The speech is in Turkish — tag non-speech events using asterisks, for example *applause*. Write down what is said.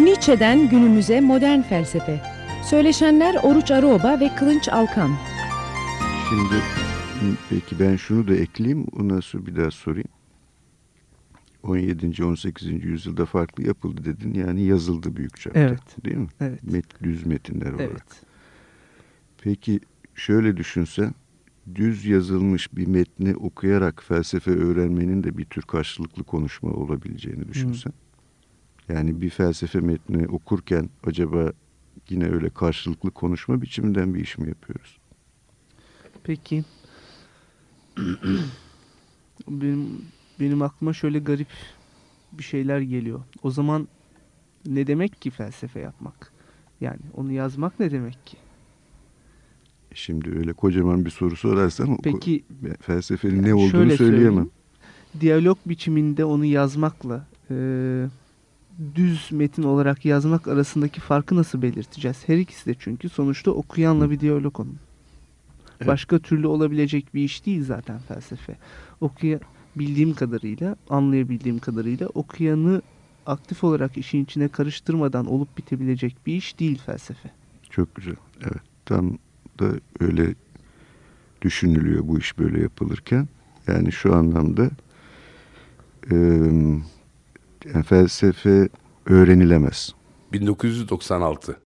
Nietzsche'den günümüze modern felsefe. Söyleşenler Oruç Aruoba ve Kılınç Alkan. Şimdi peki ben şunu da ekleyeyim. Ondan sonra bir daha sorayım. 17. 18. yüzyılda farklı yapıldı dedin. Yani yazıldı büyük çapta. Evet. Değil mi? Evet. Met, düz metinler olarak. Evet. Peki şöyle düşünsen düz yazılmış bir metni okuyarak felsefe öğrenmenin de bir tür karşılıklı konuşma olabileceğini düşünsen. Hmm. Yani bir felsefe metni okurken acaba yine öyle karşılıklı konuşma biçiminden bir iş mi yapıyoruz? Peki. *clears throat* benim benim aklıma şöyle garip bir şeyler geliyor. O zaman ne demek ki felsefe yapmak? Yani onu yazmak ne demek ki? Şimdi öyle kocaman bir soru sorarsan Peki, felsefenin yani ne olduğunu söyleyemem. Diyalog biçiminde onu yazmakla e, düz metin olarak yazmak arasındaki farkı nasıl belirteceğiz? Her ikisi de çünkü sonuçta okuyanla bir diyalog onun. Evet. Başka türlü olabilecek bir iş değil zaten felsefe. Okuya bildiğim kadarıyla, anlayabildiğim kadarıyla okuyanı aktif olarak işin içine karıştırmadan olup bitebilecek bir iş değil felsefe. Çok güzel. Evet. Tam da öyle düşünülüyor bu iş böyle yapılırken. Yani şu anlamda e, felsefe öğrenilemez. 1996